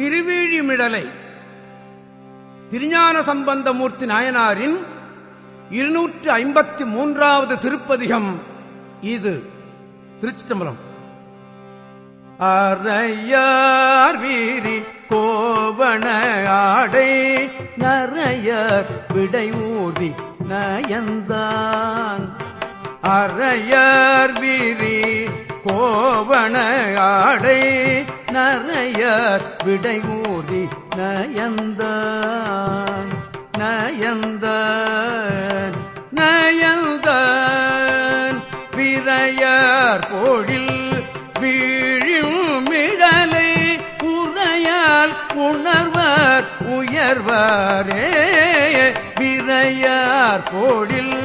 திருவிழிமிடலை திருஞான சம்பந்தமூர்த்தி நாயனாரின் இருநூற்று ஐம்பத்தி மூன்றாவது திருப்பதிகம் இது. திருச்சிட்டம்பலம் அறையார் வீரி கோவண ஆடை நறையர் விடை ஊதி நயந்தான். அறையார் வீரி கோவண ஆடை நரையர் விடை ஊதி நயந்தான் நயந்தான் நயந்தான். விரையார் போழில் வீழும் மிடலை உரையால் உணர்வார் உயர்வாரே. விரையார் போழில்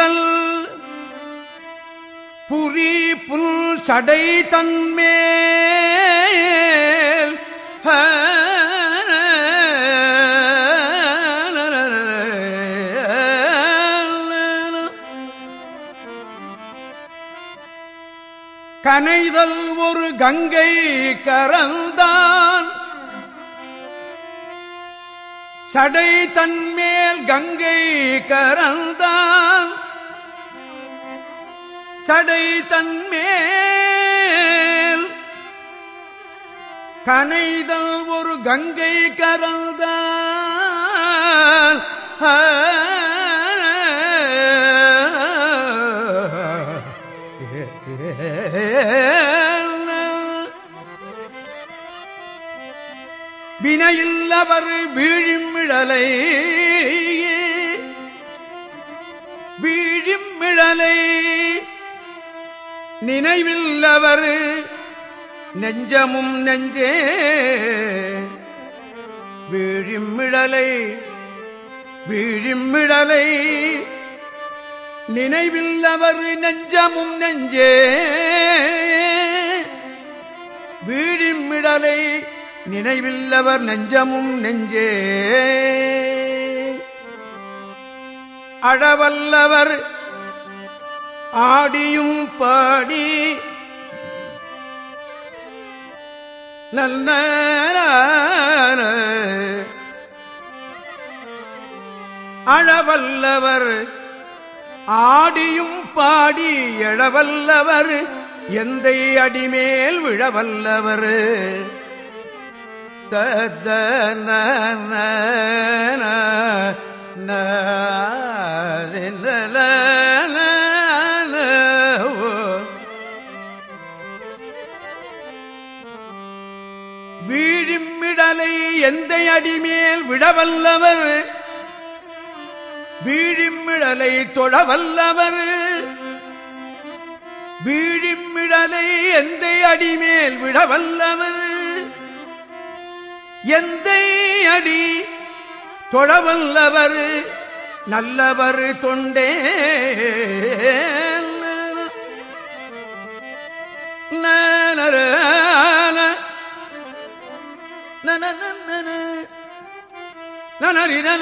புரிதல். புரி புல் சடை தன்மேல். கனைதல் ஒரு கங்கை கரந்தான் சடை தன்மேல் கங்கை கரந்தான் சடை தன்மேல். கனைதல் ஒரு கங்கை கரந்த வினையில்லவர் வீழிமிழலை வீழிமிழலை நினைவில்லவர். நெஞ்சமும் நெஞ்சே. வீழிமிழலை வீழிமிழலை. நினைவில்லவர் நெஞ்சமும் நெஞ்சே. வீழிமிடலை நினைவில்லவர் நெஞ்சமும் நெஞ்சே. அழவல்லவர் ஆடியும் பாடி நல்ல அழவல்லவர் ஆடியும் பாடி எழவல்லவர். எந்தை அடிமேல் விழவல்லவர். தத தத்தன வீழிமிடலை எந்த அடிமேல் விடவல்லவர்? வீழிமிடலை தொழவல்லவர்? வீழிமிடலை எந்த அடிமேல் விடவல்லவர்? எந்த அடி தொழவல்லவர்? நல்லவர் தொண்டே நனரின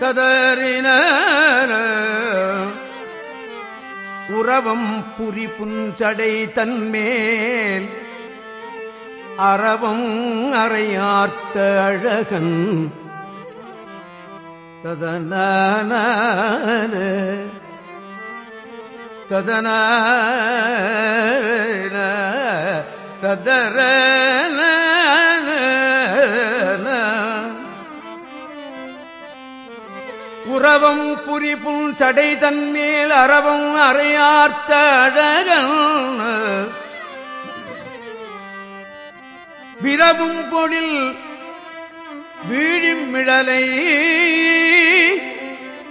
ததறின உறவம் புரி புஞ்சடை தன்மேல். அறவம் அறையார்த்த அழகன். ததன ததன ததர உறவம் புரிப்பும் சடை தன்மேல் அறவம் அறையார்த்த அழகன் விரவும் பொழில் வீழும் மிடலை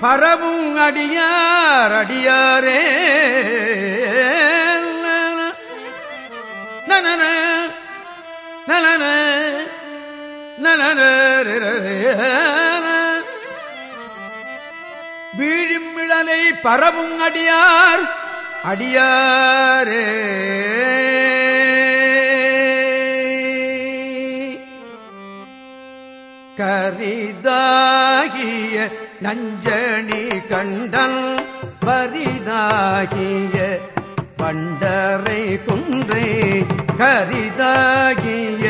பரவும் அடியார் அடியாரே நலன நலன நலன வீழும் விழலை பரவும் அடியார் அடியாரே கரிதாகிய நஞ்சணி கண்டன் பரிதாகிய பண்டரை குன்றை கரிதாகிய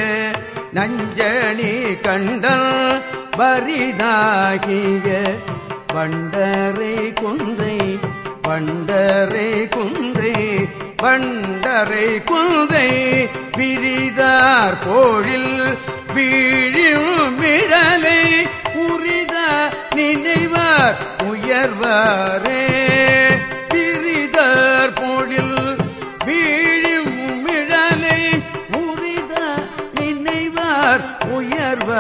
நஞ்சணி கண்டல் பரிதாகிய பண்டரை குன்றை பண்டரை குன்றை பண்டரை குந்தை பிரிதார் கோழில் வீழியும் மிடலை உரித நினைவார் உயர்வாரே.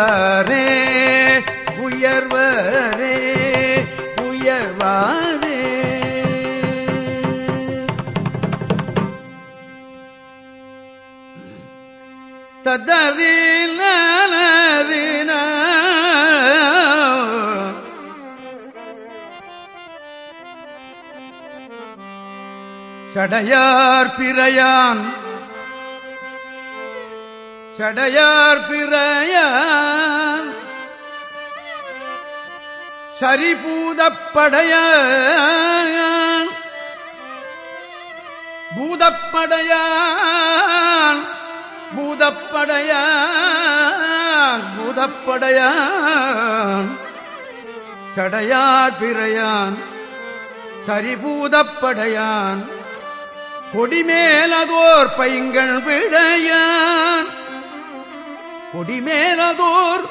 உயர்வாரே உயர்வரே உயர்வாரே. ததறின சடையார் பிறையான் சடையார் பிறையான் சரிபூதப்படையான் பூதப்படையான் பூதப்படையான் பூதப்படையான் சடையார் பிறையான் சரிபூதப்படையான் கொடிமேலதோர் பைங்கள் விடையான் கொடிமேலதோர்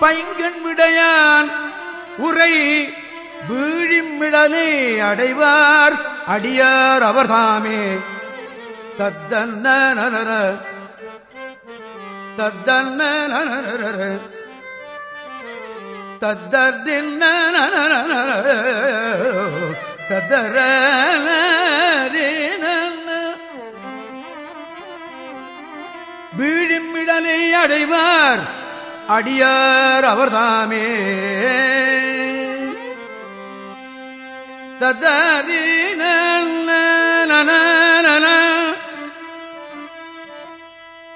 பைங்கண் விடையான் உரை வீழிமிடலே அடைவார் அடியார் அவர்தாமே. தத்தன்ன தத்தன்ன நனர தத்தர்தின்ன நனர தத்தர வீழிமிடலை அடைவார். அடியார் அவர்தாமே. ததரீன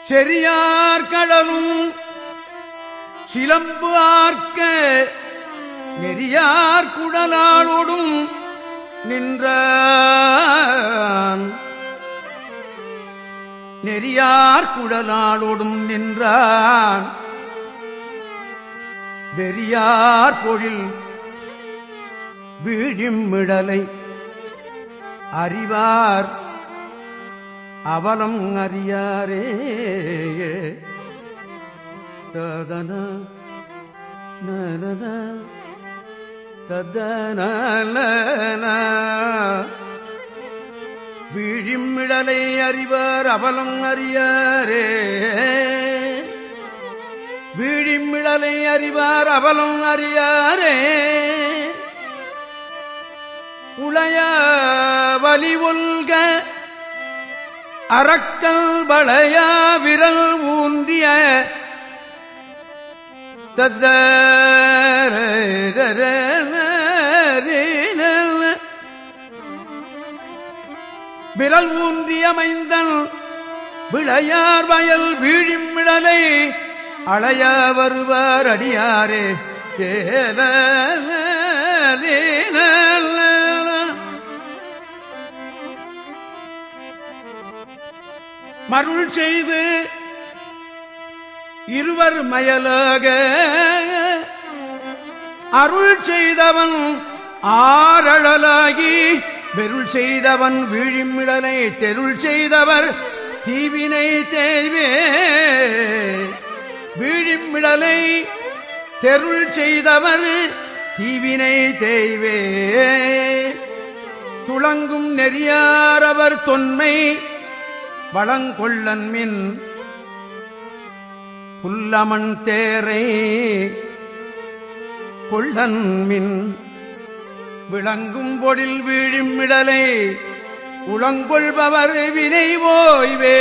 செரியார் கடலும் சிலம்பு ஆர்க்க நெறியார் குடலாளோடும் நின்றான். நெறியார் குடலாளோடும் நின்றான். வெறியார் பொழில் வீழிமிடலை அறிவார். அவலம் அறியாரே. ததன ததன வீழிமிடலை அறிவார் அவலம் அறியாரே. வீழிமிடலை அறிவார் அவலம் அறியாரே. உளைய வலி ஒல்க அறக்கல் வளையா விரல் ஊன்றிய தத்த விரல் ஊன்றியமைந்தன் விளையார் வயல் வீழிமிழலை அழைய வருவார் அடியாரே. மருள் செய்து இருவர் மயலாக. அருள் செய்தவன் ஆரழலாகி வெருள் செய்தவன் வீழிமிடலை தெருள் செய்தவர் தீவினை தேய்வே. வீழிமிடலை தெருள் செய்தவர் தீவினை தேய்வே. துளங்கும் நெறியாரவர் தொன்மை வளங்கொள்ளன் மின் புல்லமன் தேரை கொள்ளன் மின் விளங்கும் பொழில் வீழும் இடலை உளங்கொள்பவர் வினை ஓய்வே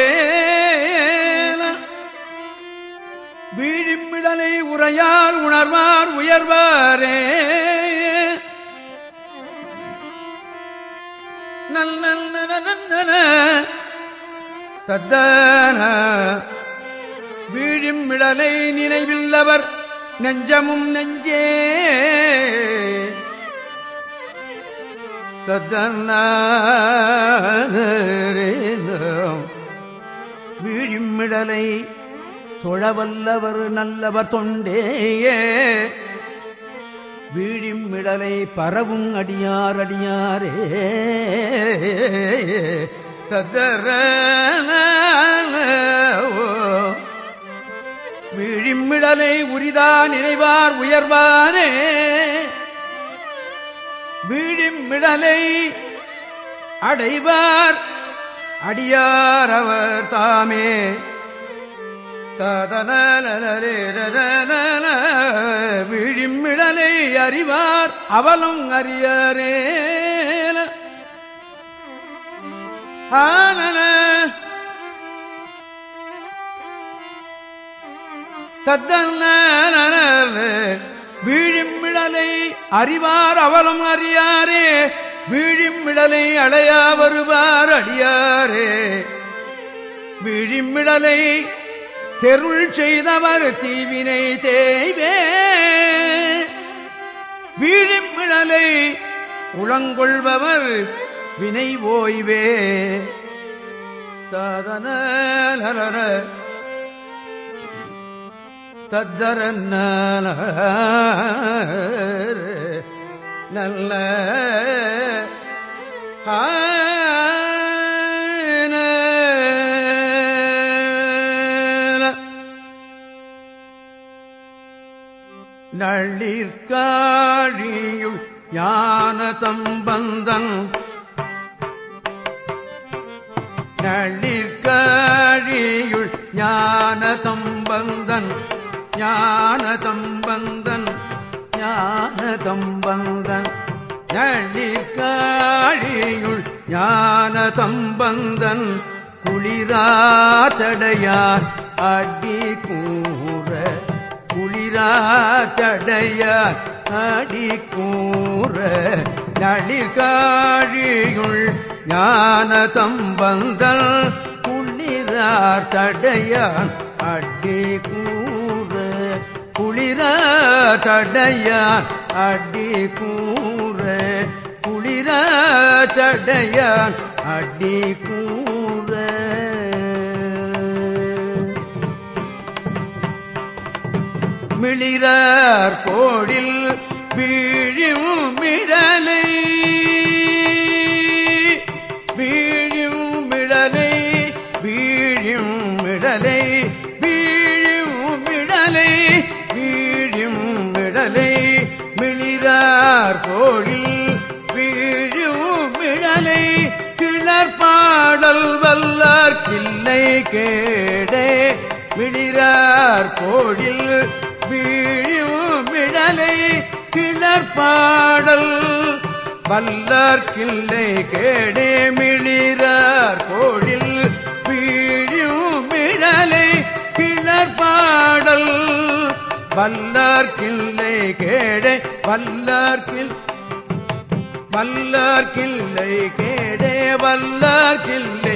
வீழும் உரையார் உணர்வார் உயர்வாரே. நல் நல் நன தத்தன. வீழும் மிடலை நினைவில்லவர் நெஞ்சமும் நெஞ்சே. தத்தன வீழும் தொழவல்லவர் நல்லவர் தொண்டேயே. வீழிம் பரவும் அடியார் அடியாரே. தத்தர வீழிமிடலை உரிதா நினைவார் உயர்வானே வீழிமிடலை அடைவார். அடியார் அவர் தாமே. விழிமிடலை அறிவார். அவலும் அறியரே ஆனன. தத்தன வீழிமிழலை அறிவார் அவளும் அறியாரே வீழிமிழலை அடையா வருவார் அடியாரே. வீழிமிழலை தெருள் செய்தவர் தீவினை தேய்வே. வீழிமிழலை உளங்கொள்பவர் வினை ஓய்வே. தாதன தஜரன்ன நல்ல நள்ளிற்காழியுள் ஞான சம்பந்தன் ஞான சம்பந்தன் ஞான சம்பந்தன் நள்ளிற்காழியுள் ஞான சம்பந்தன் குளிராச்சடையார் அடி கூற குளிராச்சடையார் அடி கூற நளிர்காழியுள் ஞான தம்பந்தல் குளிரார் தடையான் அடி குளிரார் அடி கூற குளிர தடையான் அடி கூற. மிளிரார் கோடில் வீழும் மிடலே மிளிரார் கோழில் வீழும் கிளர்பாடல் வல்லார் கிள்ளை கேடே விழிறார் கோழில் வீழும் மிடலை கிளர்பாடல் வல்லார் கிள்ளை கேடே மிளிரார் கோழில் வீழும் மிடலை கிளர்பாடல் வல்லார்கில்லை கேடே வல்லார்கில் வல்லார்கில்லை கேடே வல்லார்கில்லை